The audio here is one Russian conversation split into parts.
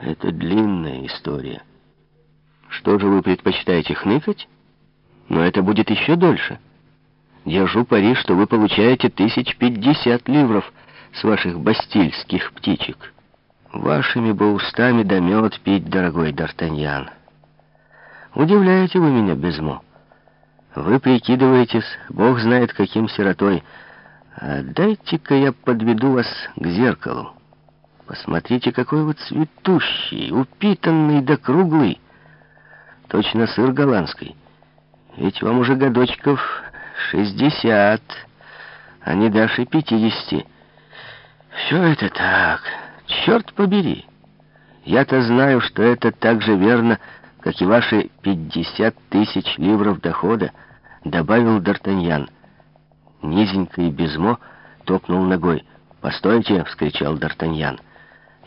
Это длинная история. Что же вы предпочитаете, хныкать? Но это будет еще дольше. Держу пари, что вы получаете тысяч пятьдесят ливров с ваших бастильских птичек. Вашими бы устами да мед пить, дорогой Д'Артаньян. Удивляете вы меня, Безмо. Вы прикидываетесь, бог знает каким сиротой. А дайте-ка я подведу вас к зеркалу. Посмотрите, какой вы цветущий, упитанный да круглый. Точно сыр голландский. Ведь вам уже годочков шестьдесят, а не даже пятидесяти. Все это так, черт побери. Я-то знаю, что это так же верно, как и ваши пятьдесят тысяч ливров дохода, добавил Д'Артаньян. Низенько и безмо топнул ногой. «Постойте!» — вскричал Д'Артаньян.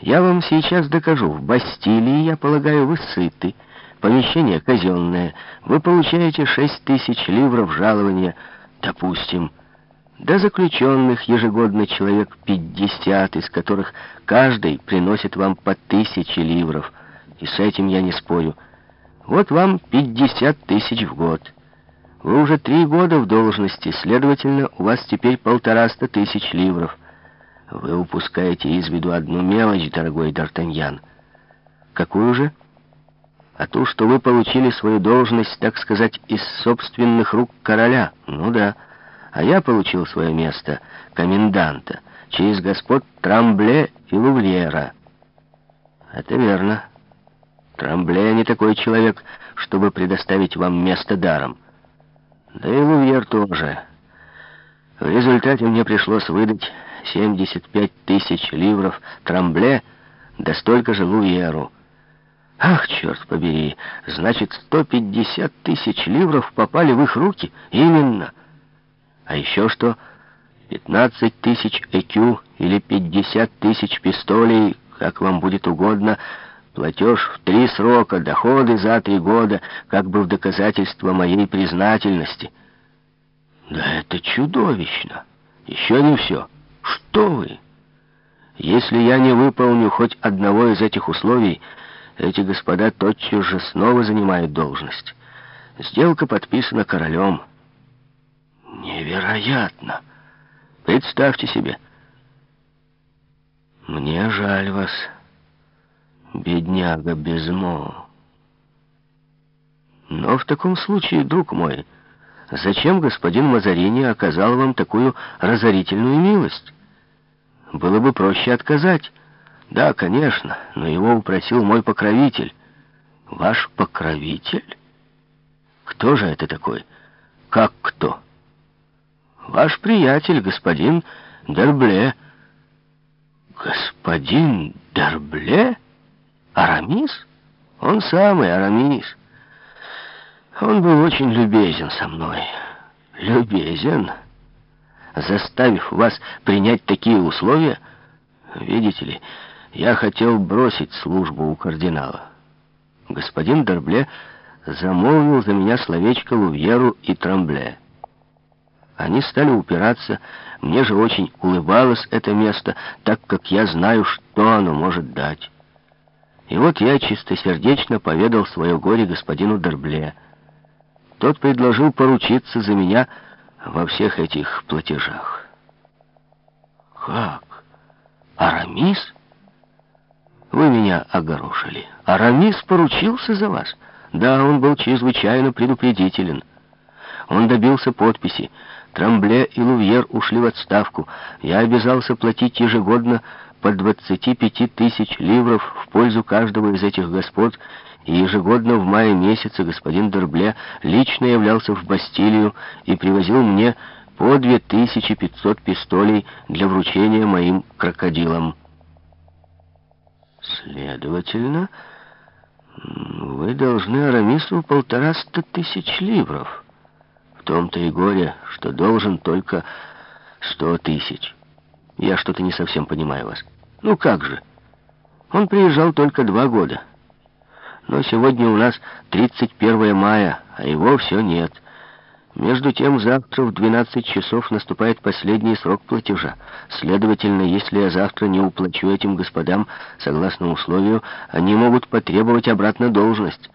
Я вам сейчас докажу. В Бастилии, я полагаю, вы сыты. Помещение казенное. Вы получаете шесть тысяч ливров жалования, допустим. До заключенных ежегодно человек пятьдесят, из которых каждый приносит вам по тысяче ливров. И с этим я не спорю. Вот вам пятьдесят тысяч в год. Вы уже три года в должности, следовательно, у вас теперь полтораста тысяч ливров. Вы упускаете из виду одну мелочь, дорогой Д'Артаньян. Какую же? А ту, что вы получили свою должность, так сказать, из собственных рук короля. Ну да. А я получил свое место коменданта через господ Трамбле и Лувльера. Это верно. Трамбле не такой человек, чтобы предоставить вам место даром. Да и Лувьер тоже. В результате мне пришлось выдать 75 тысяч ливров Трамбле, да столько же Луеру. Ах, черт побери, значит, 150 тысяч ливров попали в их руки? Именно. А еще что? 15 тысяч ЭКЮ или 50 тысяч пистолей, как вам будет угодно, платеж в три срока, доходы за три года, как бы в доказательство моей признательности. Да это чудовищно. Еще не все. Что вы? Если я не выполню хоть одного из этих условий, эти господа тотчас же снова занимают должность. Сделка подписана королем. Невероятно! Представьте себе. Мне жаль вас, бедняга Безмо. Но в таком случае, друг мой... Зачем господин Мазарини оказал вам такую разорительную милость? Было бы проще отказать. Да, конечно, но его упросил мой покровитель. Ваш покровитель? Кто же это такой? Как кто? Ваш приятель, господин Дербле. Господин Дербле? Арамис? Он самый Арамис. Он был очень любезен со мной. Любезен? Заставив вас принять такие условия? Видите ли, я хотел бросить службу у кардинала. Господин Дорбле замолвил за меня словечко Лувьеру и Трамбле. Они стали упираться, мне же очень улыбалось это место, так как я знаю, что оно может дать. И вот я чистосердечно поведал свое горе господину Дорбле. Тот предложил поручиться за меня во всех этих платежах. Как? Арамис? Вы меня огорошили. Арамис поручился за вас? Да, он был чрезвычайно предупредителен. Он добился подписи. Трамбле и Лувьер ушли в отставку. Я обязался платить ежегодно по 25 тысяч ливров в пользу каждого из этих господ и ежегодно в мае месяце господин Дербле лично являлся в Бастилию и привозил мне по 2500 пистолей для вручения моим крокодилам. Следовательно, вы должны Арамису полтораста тысяч ливров. В том-то и горе, что должен только сто тысяч. Я что-то не совсем понимаю вас. Ну как же? Он приезжал только два года. Но сегодня у нас 31 мая, а его все нет. Между тем, завтра в 12 часов наступает последний срок платежа. Следовательно, если я завтра не уплачу этим господам, согласно условию, они могут потребовать обратно должность.